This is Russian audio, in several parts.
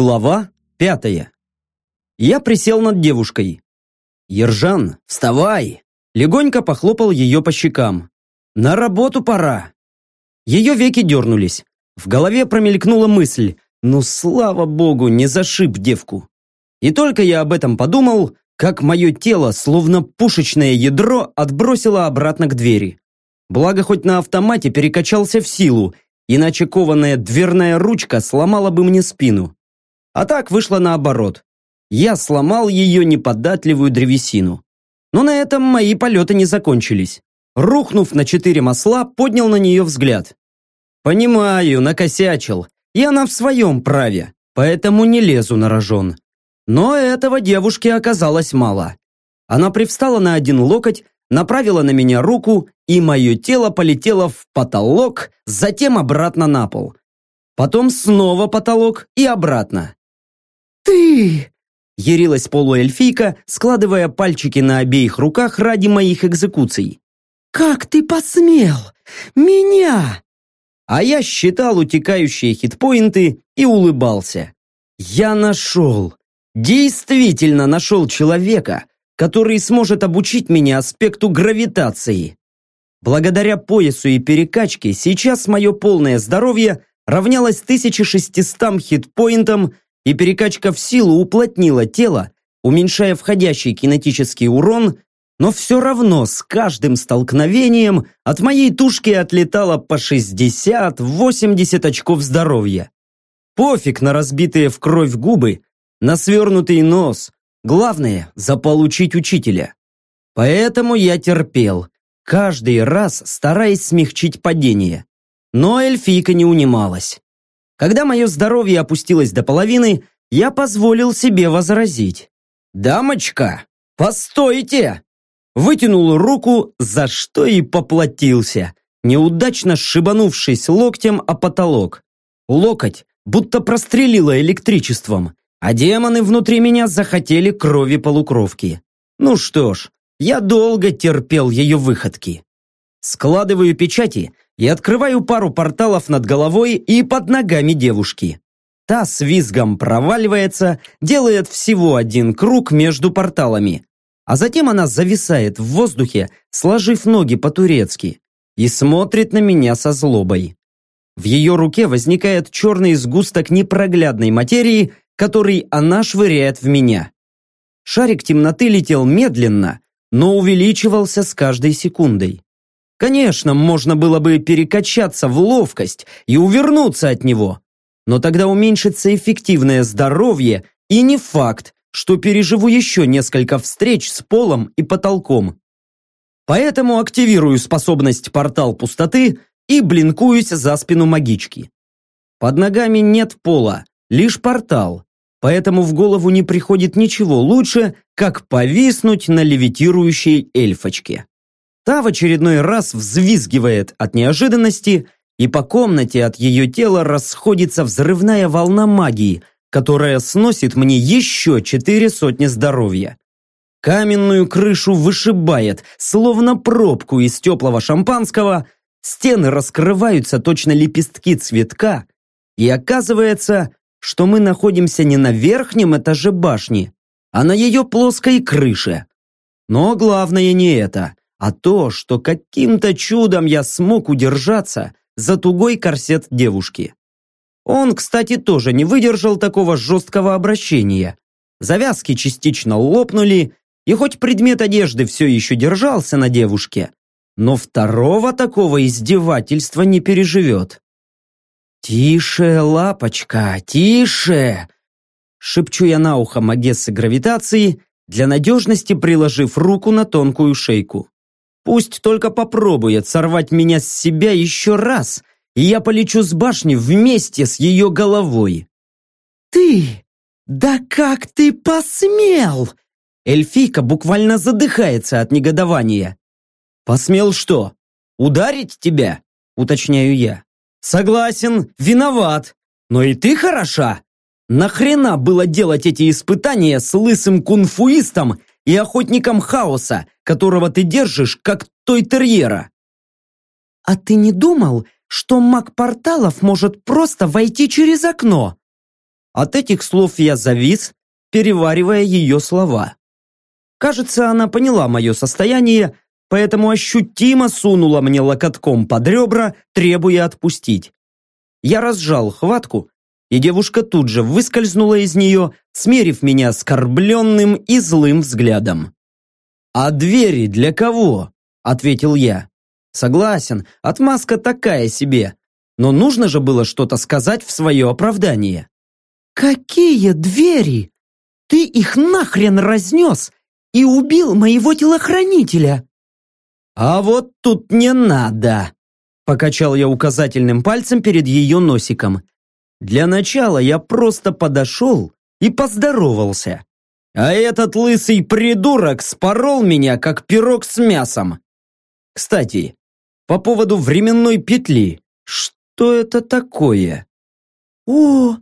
Глава пятая. Я присел над девушкой. «Ержан, вставай!» Легонько похлопал ее по щекам. «На работу пора!» Ее веки дернулись. В голове промелькнула мысль. «Ну, слава богу, не зашиб девку!» И только я об этом подумал, как мое тело, словно пушечное ядро, отбросило обратно к двери. Благо, хоть на автомате перекачался в силу, иначе кованая дверная ручка сломала бы мне спину. А так вышло наоборот. Я сломал ее неподатливую древесину. Но на этом мои полеты не закончились. Рухнув на четыре масла, поднял на нее взгляд. Понимаю, накосячил. Я на в своем праве, поэтому не лезу на рожон. Но этого девушке оказалось мало. Она привстала на один локоть, направила на меня руку, и мое тело полетело в потолок, затем обратно на пол. Потом снова потолок и обратно. «Ты!» – ярилась полуэльфийка, складывая пальчики на обеих руках ради моих экзекуций. «Как ты посмел? Меня!» А я считал утекающие хитпоинты и улыбался. Я нашел, действительно нашел человека, который сможет обучить меня аспекту гравитации. Благодаря поясу и перекачке сейчас мое полное здоровье равнялось 1600 хитпоинтам и перекачка в силу уплотнила тело, уменьшая входящий кинетический урон, но все равно с каждым столкновением от моей тушки отлетало по 60-80 очков здоровья. Пофиг на разбитые в кровь губы, на свернутый нос. Главное – заполучить учителя. Поэтому я терпел, каждый раз стараясь смягчить падение. Но эльфийка не унималась. Когда мое здоровье опустилось до половины, я позволил себе возразить. «Дамочка, постойте!» Вытянул руку, за что и поплатился, неудачно сшибанувшись локтем о потолок. Локоть будто прострелило электричеством, а демоны внутри меня захотели крови полукровки. Ну что ж, я долго терпел ее выходки. Складываю печати и открываю пару порталов над головой и под ногами девушки. Та с визгом проваливается, делает всего один круг между порталами, а затем она зависает в воздухе, сложив ноги по-турецки, и смотрит на меня со злобой. В ее руке возникает черный сгусток непроглядной материи, который она швыряет в меня. Шарик темноты летел медленно, но увеличивался с каждой секундой. Конечно, можно было бы перекачаться в ловкость и увернуться от него, но тогда уменьшится эффективное здоровье и не факт, что переживу еще несколько встреч с полом и потолком. Поэтому активирую способность портал пустоты и блинкуюсь за спину магички. Под ногами нет пола, лишь портал, поэтому в голову не приходит ничего лучше, как повиснуть на левитирующей эльфочке. Та в очередной раз взвизгивает от неожиданности, и по комнате от ее тела расходится взрывная волна магии, которая сносит мне еще четыре сотни здоровья. Каменную крышу вышибает, словно пробку из теплого шампанского, стены раскрываются точно лепестки цветка, и оказывается, что мы находимся не на верхнем этаже башни, а на ее плоской крыше. Но главное не это а то, что каким-то чудом я смог удержаться за тугой корсет девушки. Он, кстати, тоже не выдержал такого жесткого обращения. Завязки частично лопнули, и хоть предмет одежды все еще держался на девушке, но второго такого издевательства не переживет. «Тише, лапочка, тише!» Шепчу я на ухо Магессы гравитации, для надежности приложив руку на тонкую шейку. Пусть только попробует сорвать меня с себя еще раз, и я полечу с башни вместе с ее головой. «Ты? Да как ты посмел?» Эльфийка буквально задыхается от негодования. «Посмел что? Ударить тебя?» Уточняю я. «Согласен, виноват. Но и ты хороша. Нахрена было делать эти испытания с лысым кунфуистом и охотником хаоса, которого ты держишь, как той терьера. А ты не думал, что маг порталов может просто войти через окно? От этих слов я завис, переваривая ее слова. Кажется, она поняла мое состояние, поэтому ощутимо сунула мне локотком под ребра, требуя отпустить. Я разжал хватку, и девушка тут же выскользнула из нее, смерив меня оскорбленным и злым взглядом. «А двери для кого?» – ответил я. «Согласен, отмазка такая себе, но нужно же было что-то сказать в свое оправдание». «Какие двери? Ты их нахрен разнес и убил моего телохранителя!» «А вот тут не надо!» Покачал я указательным пальцем перед ее носиком. Для начала я просто подошел и поздоровался. А этот лысый придурок спорол меня, как пирог с мясом. Кстати, по поводу временной петли. Что это такое? О,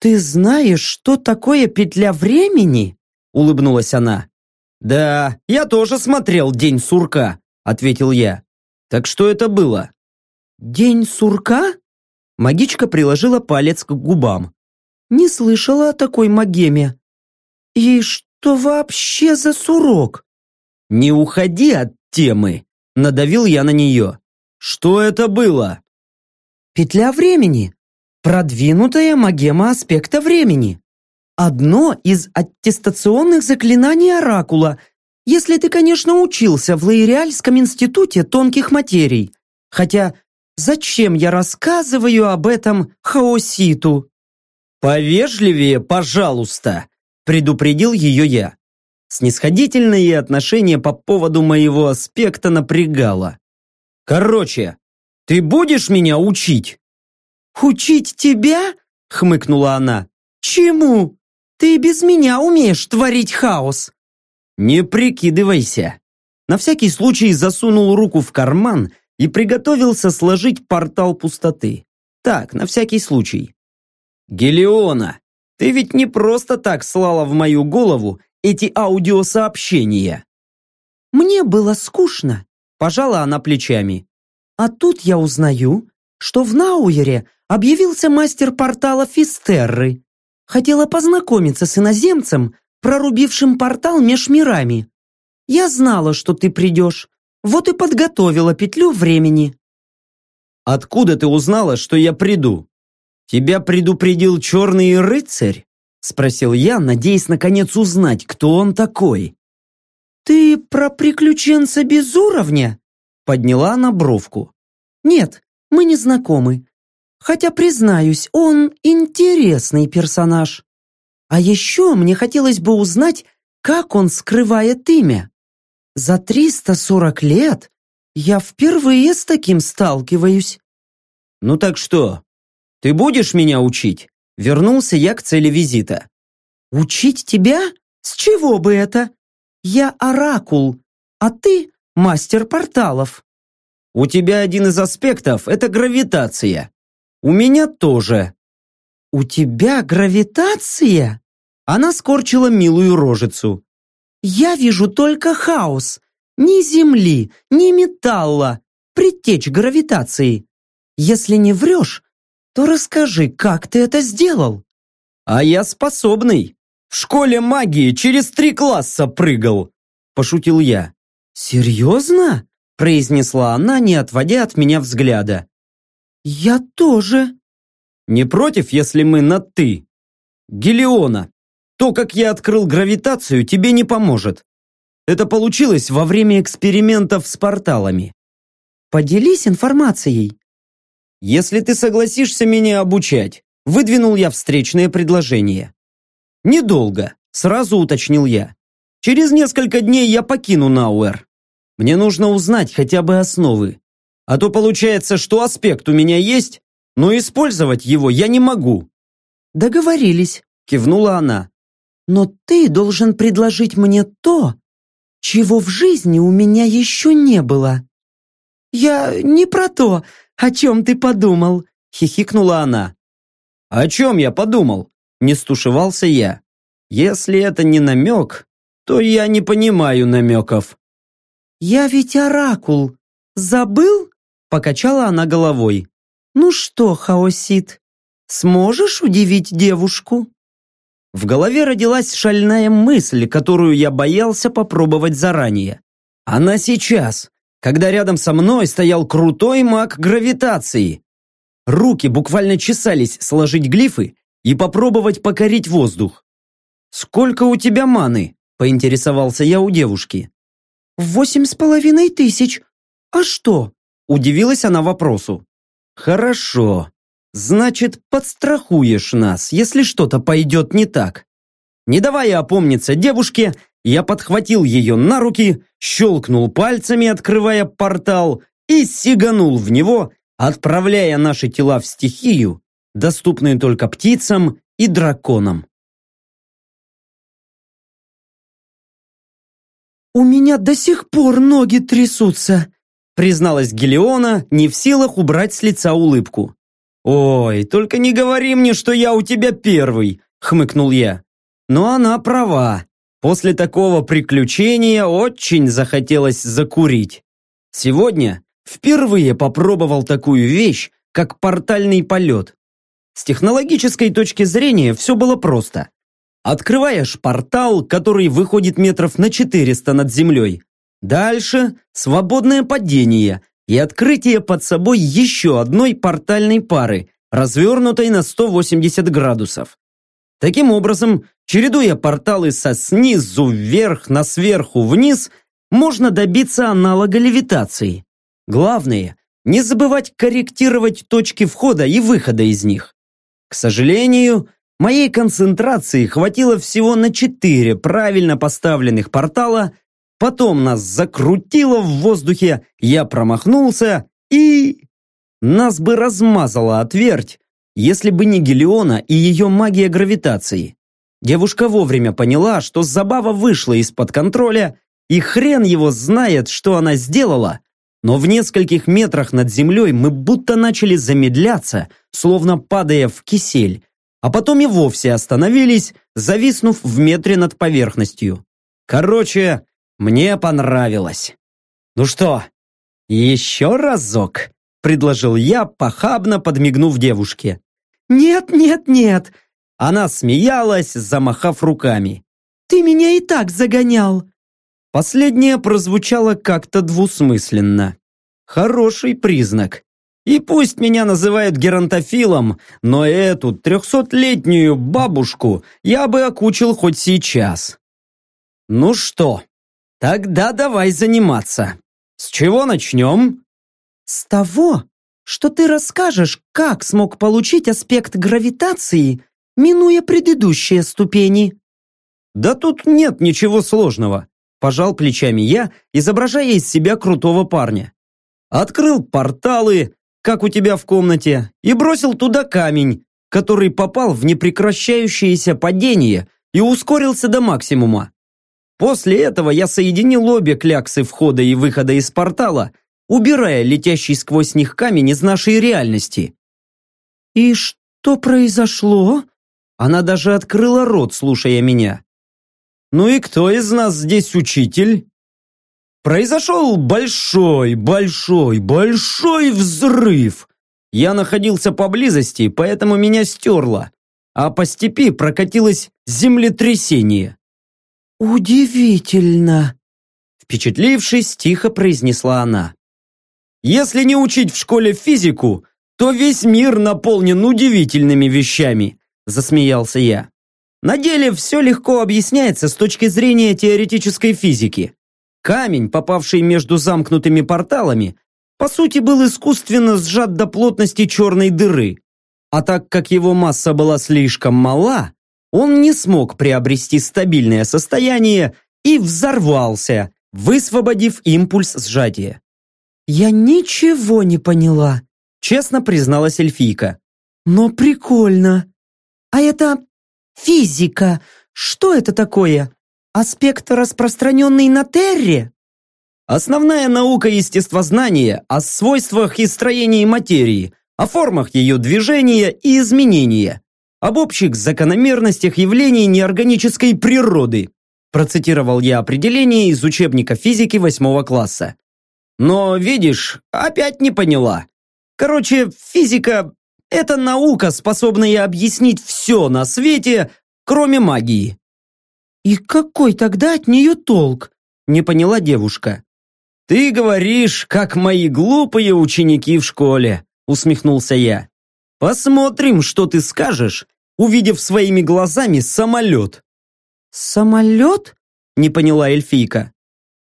ты знаешь, что такое петля времени? Улыбнулась она. Да, я тоже смотрел День сурка, ответил я. Так что это было? День сурка? Магичка приложила палец к губам. Не слышала о такой магеме. И что вообще за сурок? Не уходи от темы, надавил я на нее. Что это было? Петля времени. Продвинутая магема аспекта времени. Одно из аттестационных заклинаний Оракула, если ты, конечно, учился в Лаириальском институте тонких материй. Хотя Зачем я рассказываю об этом Хаоситу? Повежливее, пожалуйста, предупредил ее я. Снисходительное отношение по поводу моего аспекта напрягало. Короче, ты будешь меня учить? Учить тебя? хмыкнула она. Чему? Ты без меня умеешь творить хаос. Не прикидывайся. На всякий случай засунул руку в карман и приготовился сложить портал пустоты. Так, на всякий случай. Гелиона, ты ведь не просто так слала в мою голову эти аудиосообщения. Мне было скучно, пожала она плечами. А тут я узнаю, что в Науере объявился мастер портала Фистерры. Хотела познакомиться с иноземцем, прорубившим портал меж мирами. Я знала, что ты придешь, вот и подготовила петлю времени. Откуда ты узнала, что я приду? Тебя предупредил черный рыцарь? Спросил я, надеясь наконец узнать, кто он такой. Ты про приключенца без уровня? Подняла она бровку. Нет, мы не знакомы. Хотя, признаюсь, он интересный персонаж. А еще мне хотелось бы узнать, как он скрывает имя. За 340 лет я впервые с таким сталкиваюсь. Ну так что, ты будешь меня учить? Вернулся я к цели визита. Учить тебя? С чего бы это? Я оракул, а ты мастер порталов. У тебя один из аспектов – это гравитация. У меня тоже. У тебя гравитация? Она скорчила милую рожицу. Я вижу только хаос. Ни земли, ни металла. Предтечь гравитации. Если не врешь, то расскажи, как ты это сделал. А я способный. В школе магии через три класса прыгал. Пошутил я. Серьезно? Произнесла она, не отводя от меня взгляда. Я тоже. Не против, если мы на «ты»? Гелиона, то, как я открыл гравитацию, тебе не поможет. Это получилось во время экспериментов с порталами. Поделись информацией. Если ты согласишься меня обучать, выдвинул я встречное предложение. Недолго, сразу уточнил я. Через несколько дней я покину Науэр. Мне нужно узнать хотя бы основы. А то получается, что аспект у меня есть, но использовать его я не могу. Договорились, кивнула она но ты должен предложить мне то, чего в жизни у меня еще не было». «Я не про то, о чем ты подумал», — хихикнула она. «О чем я подумал?» — не стушевался я. «Если это не намек, то я не понимаю намеков». «Я ведь оракул. Забыл?» — покачала она головой. «Ну что, Хаосит, Сможешь удивить девушку?» В голове родилась шальная мысль, которую я боялся попробовать заранее. Она сейчас, когда рядом со мной стоял крутой маг гравитации. Руки буквально чесались сложить глифы и попробовать покорить воздух. «Сколько у тебя маны?» – поинтересовался я у девушки. «Восемь с половиной тысяч. А что?» – удивилась она вопросу. «Хорошо. Значит, подстрахуешь нас, если что-то пойдет не так». Не давая опомниться девушке, я подхватил ее на руки, щелкнул пальцами, открывая портал, и сиганул в него, отправляя наши тела в стихию, доступную только птицам и драконам. «У меня до сих пор ноги трясутся», призналась Гелиона, не в силах убрать с лица улыбку. «Ой, только не говори мне, что я у тебя первый», хмыкнул я. Но она права. После такого приключения очень захотелось закурить. Сегодня впервые попробовал такую вещь, как портальный полет. С технологической точки зрения все было просто. Открываешь портал, который выходит метров на 400 над землей. Дальше свободное падение и открытие под собой еще одной портальной пары, развернутой на 180 градусов. Таким образом, чередуя порталы со снизу вверх на сверху вниз, можно добиться аналога левитации. Главное, не забывать корректировать точки входа и выхода из них. К сожалению, моей концентрации хватило всего на четыре правильно поставленных портала, потом нас закрутило в воздухе, я промахнулся и... Нас бы размазало отверть, если бы не Гелиона и ее магия гравитации. Девушка вовремя поняла, что забава вышла из-под контроля, и хрен его знает, что она сделала, но в нескольких метрах над землей мы будто начали замедляться, словно падая в кисель, а потом и вовсе остановились, зависнув в метре над поверхностью. Короче, мне понравилось. Ну что, еще разок? предложил я, похабно подмигнув девушке. «Нет, нет, нет!» Она смеялась, замахав руками. «Ты меня и так загонял!» Последнее прозвучало как-то двусмысленно. Хороший признак. И пусть меня называют геронтофилом, но эту трехсотлетнюю бабушку я бы окучил хоть сейчас. Ну что, тогда давай заниматься. С чего начнем? С того, что ты расскажешь, как смог получить аспект гравитации, минуя предыдущие ступени. Да тут нет ничего сложного, пожал плечами я, изображая из себя крутого парня. Открыл порталы, как у тебя в комнате, и бросил туда камень, который попал в непрекращающееся падение и ускорился до максимума. После этого я соединил обе кляксы входа и выхода из портала убирая летящий сквозь них камень из нашей реальности. «И что произошло?» Она даже открыла рот, слушая меня. «Ну и кто из нас здесь учитель?» Произошел большой, большой, большой взрыв. Я находился поблизости, поэтому меня стерло, а по степи прокатилось землетрясение. «Удивительно!» Впечатлившись, тихо произнесла она. Если не учить в школе физику, то весь мир наполнен удивительными вещами», засмеялся я. На деле все легко объясняется с точки зрения теоретической физики. Камень, попавший между замкнутыми порталами, по сути был искусственно сжат до плотности черной дыры. А так как его масса была слишком мала, он не смог приобрести стабильное состояние и взорвался, высвободив импульс сжатия. «Я ничего не поняла», — честно призналась эльфийка. «Но прикольно. А это физика. Что это такое? Аспект, распространенный на Терре?» Основная наука естествознания о свойствах и строении материи, о формах ее движения и изменения, об общих закономерностях явлений неорганической природы, процитировал я определение из учебника физики восьмого класса. Но, видишь, опять не поняла. Короче, физика Это наука, способная объяснить все на свете, кроме магии. «И какой тогда от нее толк?» – не поняла девушка. «Ты говоришь, как мои глупые ученики в школе», – усмехнулся я. «Посмотрим, что ты скажешь, увидев своими глазами самолет». «Самолет?» – не поняла эльфийка.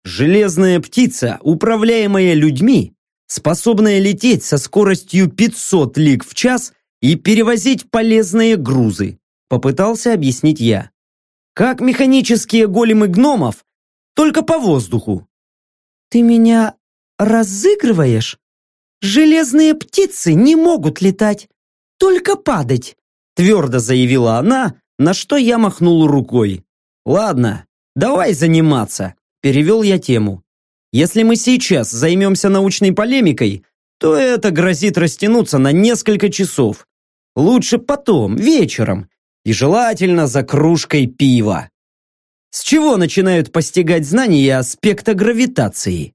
«Железная птица, управляемая людьми, способная лететь со скоростью 500 лиг в час и перевозить полезные грузы», – попытался объяснить я. «Как механические големы гномов, только по воздуху». «Ты меня разыгрываешь? Железные птицы не могут летать, только падать», твердо заявила она, на что я махнул рукой. «Ладно, давай заниматься», перевел я тему. Если мы сейчас займемся научной полемикой, то это грозит растянуться на несколько часов. Лучше потом, вечером, и желательно за кружкой пива. С чего начинают постигать знания аспекта гравитации?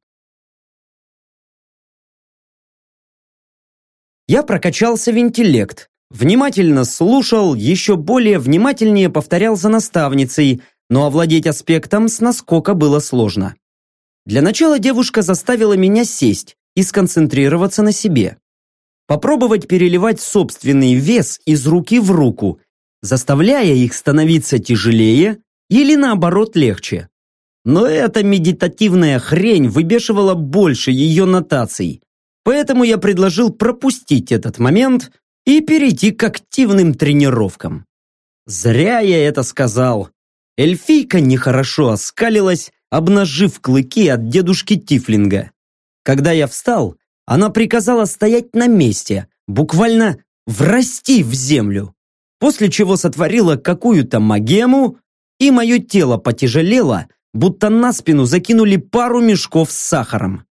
Я прокачался в интеллект, внимательно слушал, еще более внимательнее повторял за наставницей, но овладеть аспектом с наскока было сложно. Для начала девушка заставила меня сесть и сконцентрироваться на себе. Попробовать переливать собственный вес из руки в руку, заставляя их становиться тяжелее или наоборот легче. Но эта медитативная хрень выбешивала больше ее нотаций, поэтому я предложил пропустить этот момент и перейти к активным тренировкам. Зря я это сказал. Эльфийка нехорошо оскалилась, обнажив клыки от дедушки Тифлинга. Когда я встал, она приказала стоять на месте, буквально врасти в землю, после чего сотворила какую-то магему, и мое тело потяжелело, будто на спину закинули пару мешков с сахаром.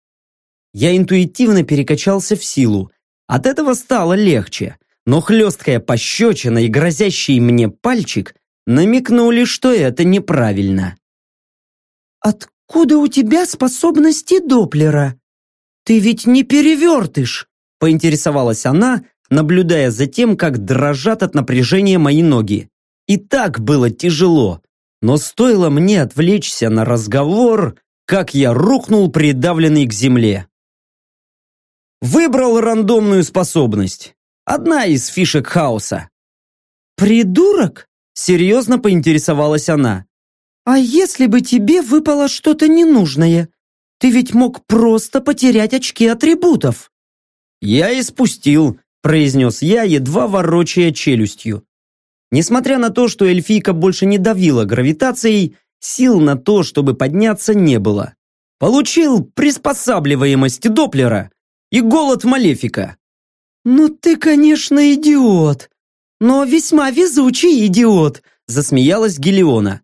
Я интуитивно перекачался в силу. От этого стало легче, но хлесткая пощечина и грозящий мне пальчик намекнули, что это неправильно. «Откуда у тебя способности Доплера? Ты ведь не перевертыш!» поинтересовалась она, наблюдая за тем, как дрожат от напряжения мои ноги. И так было тяжело, но стоило мне отвлечься на разговор, как я рухнул придавленный к земле. Выбрал рандомную способность. Одна из фишек хаоса. «Придурок?» – серьезно поинтересовалась она. «А если бы тебе выпало что-то ненужное? Ты ведь мог просто потерять очки атрибутов». «Я испустил», – произнес я, едва ворочая челюстью. Несмотря на то, что эльфийка больше не давила гравитацией, сил на то, чтобы подняться, не было. Получил приспосабливаемость Доплера и голод Малефика. «Ну ты, конечно, идиот, но весьма везучий идиот», засмеялась Гелиона.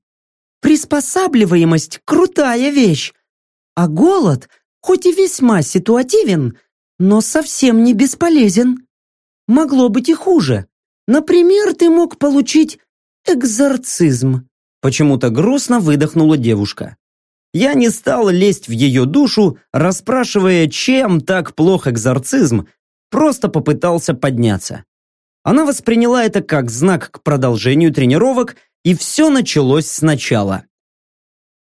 Приспосабливаемость – крутая вещь. А голод, хоть и весьма ситуативен, но совсем не бесполезен. Могло быть и хуже. Например, ты мог получить экзорцизм. Почему-то грустно выдохнула девушка. Я не стал лезть в ее душу, расспрашивая, чем так плох экзорцизм, просто попытался подняться. Она восприняла это как знак к продолжению тренировок и все началось сначала.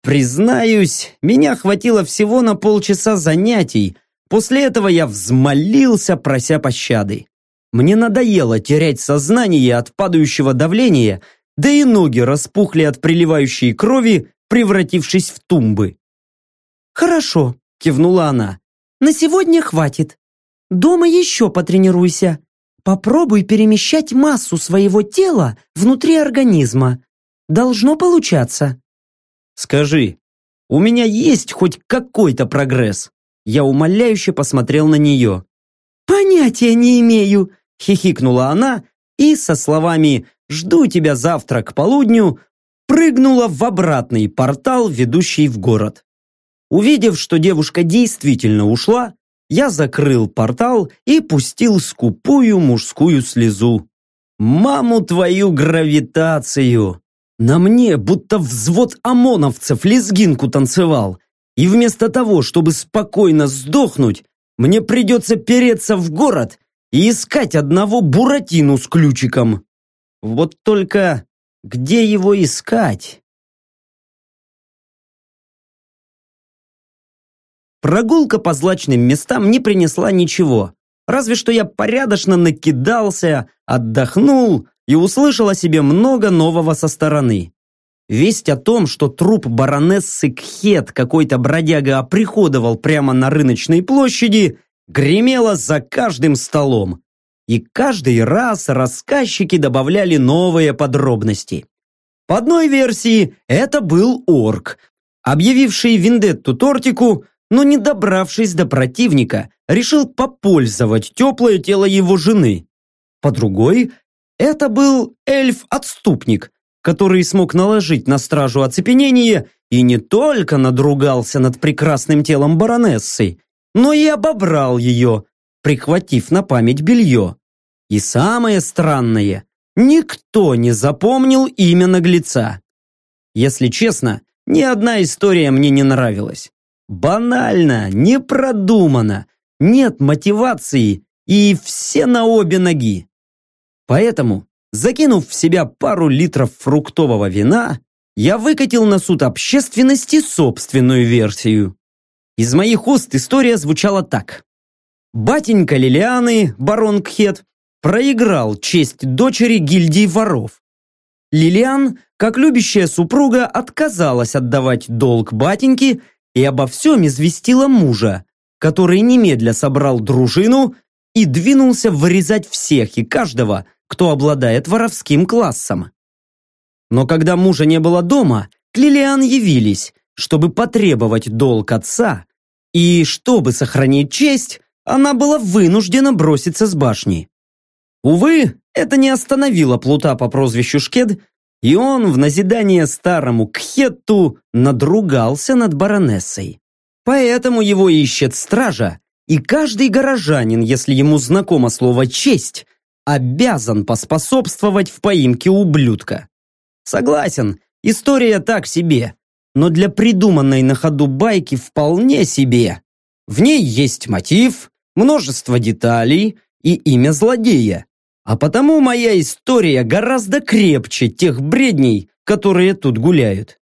Признаюсь, меня хватило всего на полчаса занятий, после этого я взмолился, прося пощады. Мне надоело терять сознание от падающего давления, да и ноги распухли от приливающей крови, превратившись в тумбы. «Хорошо», – кивнула она. «На сегодня хватит. Дома еще потренируйся. Попробуй перемещать массу своего тела внутри организма. Должно получаться. Скажи, у меня есть хоть какой-то прогресс? Я умоляюще посмотрел на нее. Понятия не имею, хихикнула она и со словами «Жду тебя завтра к полудню» прыгнула в обратный портал, ведущий в город. Увидев, что девушка действительно ушла, я закрыл портал и пустил скупую мужскую слезу. «Маму твою гравитацию!» На мне будто взвод ОМОНовцев лезгинку танцевал. И вместо того, чтобы спокойно сдохнуть, мне придется переться в город и искать одного Буратину с ключиком. Вот только где его искать? Прогулка по злачным местам не принесла ничего. Разве что я порядочно накидался, отдохнул и услышал о себе много нового со стороны. Весть о том, что труп баронессы Кхет какой-то бродяга оприходовал прямо на рыночной площади, гремела за каждым столом. И каждый раз рассказчики добавляли новые подробности. По одной версии, это был орк, объявивший вендетту Тортику, но не добравшись до противника, решил попользовать теплое тело его жены. По другой, это был эльф-отступник, который смог наложить на стражу оцепенение и не только надругался над прекрасным телом баронессы, но и обобрал ее, прихватив на память белье. И самое странное, никто не запомнил имя наглеца. Если честно, ни одна история мне не нравилась. Банально, не продумано, нет мотивации и все на обе ноги. Поэтому Закинув в себя пару литров фруктового вина, я выкатил на суд общественности собственную версию. Из моих уст история звучала так. Батенька Лилианы, барон Кхет, проиграл честь дочери гильдии воров. Лилиан, как любящая супруга, отказалась отдавать долг батеньке и обо всем известила мужа, который немедля собрал дружину и двинулся вырезать всех и каждого, кто обладает воровским классом. Но когда мужа не было дома, к Лилиан явились, чтобы потребовать долг отца, и чтобы сохранить честь, она была вынуждена броситься с башни. Увы, это не остановило Плута по прозвищу Шкед, и он в назидание старому Кхетту надругался над баронессой. Поэтому его ищет стража, и каждый горожанин, если ему знакомо слово «честь», обязан поспособствовать в поимке ублюдка. Согласен, история так себе, но для придуманной на ходу байки вполне себе. В ней есть мотив, множество деталей и имя злодея. А потому моя история гораздо крепче тех бредней, которые тут гуляют.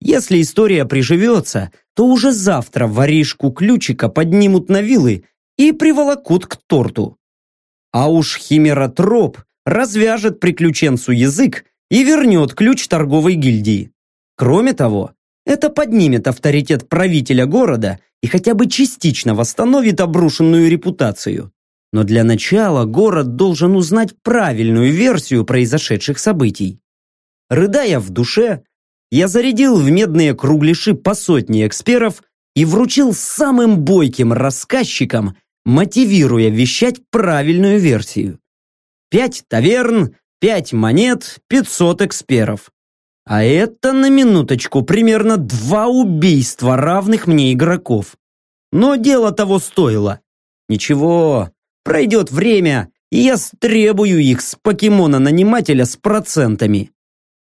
Если история приживется, то уже завтра воришку ключика поднимут на вилы и приволокут к торту. А уж химеротроп развяжет приключенцу язык и вернет ключ торговой гильдии. Кроме того, это поднимет авторитет правителя города и хотя бы частично восстановит обрушенную репутацию. Но для начала город должен узнать правильную версию произошедших событий. Рыдая в душе, я зарядил в медные кругляши по сотне эксперов и вручил самым бойким рассказчикам мотивируя вещать правильную версию. Пять таверн, пять монет, пятьсот эксперов. А это, на минуточку, примерно два убийства равных мне игроков. Но дело того стоило. Ничего, пройдет время, и я стребую их с покемона-нанимателя с процентами.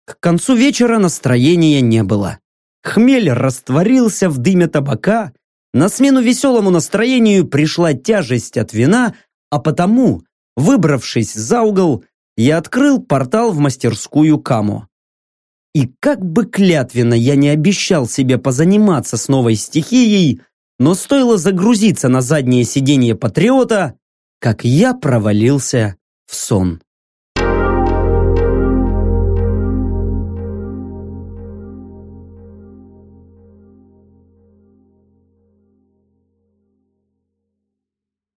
К концу вечера настроения не было. Хмель растворился в дыме табака, на смену веселому настроению пришла тяжесть от вина, а потому, выбравшись за угол, я открыл портал в мастерскую Камо. И как бы клятвенно я не обещал себе позаниматься с новой стихией, но стоило загрузиться на заднее сиденье Патриота, как я провалился в сон.